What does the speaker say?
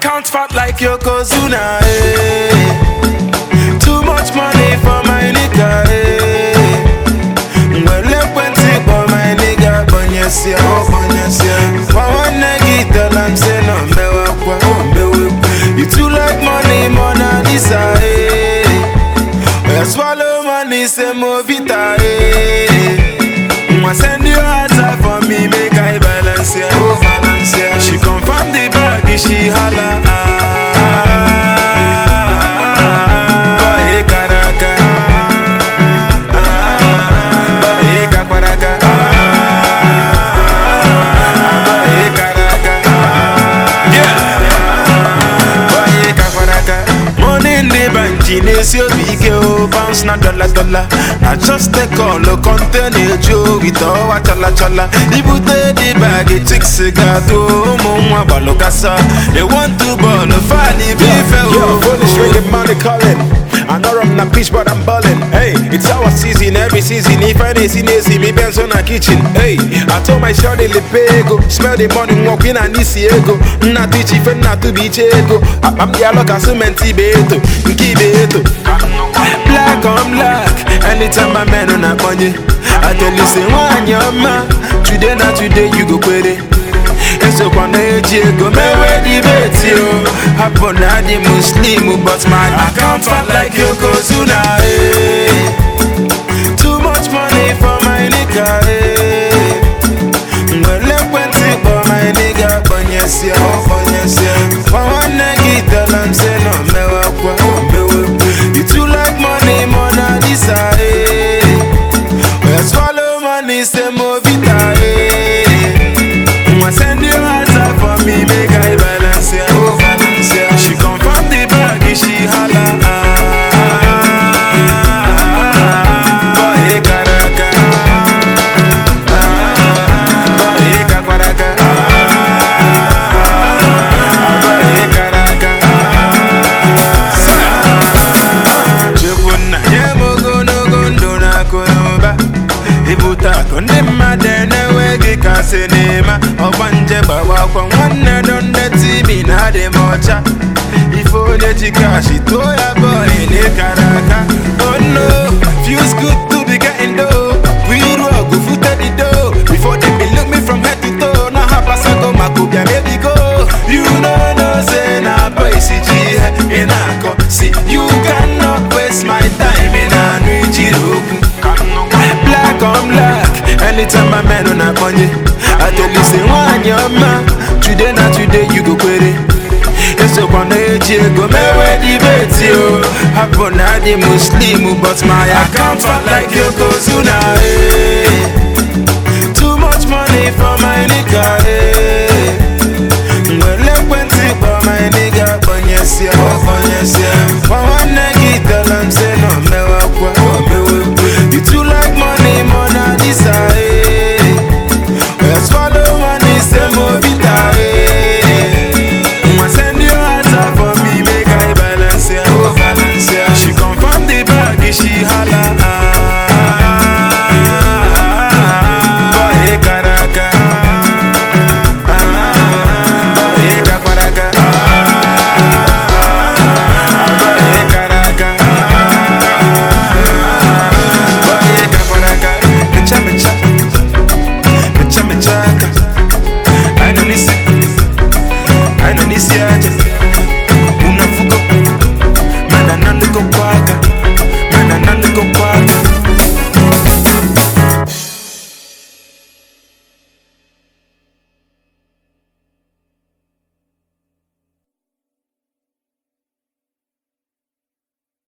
account fat like Yokozuna. Eh. Too much money for my nigga. Eh. Well, plenty for my nigga. Bonyesia, oh bonyesia. Nigga, tell I'm say no me wakwa. You too like money, Mona Lisa. Eh. Well, swallow money, say movita. Eh. Mwa send you answer for me, make I balance ya. She holla. The bank, Jinesi Obike, oh, bounce na dollar dollar. Na just take all the content, Joe, with all chala chala. Ibute the bag, it takes cigar to Mumwa Balokasa. They want to ball, Fali, Bife, Yo, fully stringing money calling. I know I'm not peach, but I'm ballin'. Hey, it's our season, every season. If I see Nancy, me Benz on a kitchen. Hey, I told my shorty Lepego. Smell the money, walk in and see ego. Not teach if not to be chego. I'm the alloc, I cement beto. Kibeto. black on black. Anytime I man on that money, I tell you say one your man. Today not today you go put it. Eso kwa na eji ego mewe debate yo Hapo na di muslim but my account like Yokozuna my ntị n'ịma ọgba nje gbagba akwa nwanne nọ nne tibi na adị m ọcha ife onye ji kashi tụọ ya bọị n'ịkara anytime I met on Akonye. I told you, say, one, your man. Today, not today, you go query. It's up on the edge, go marry debate you. Happen, I the Muslim, but my account like you go sooner. la.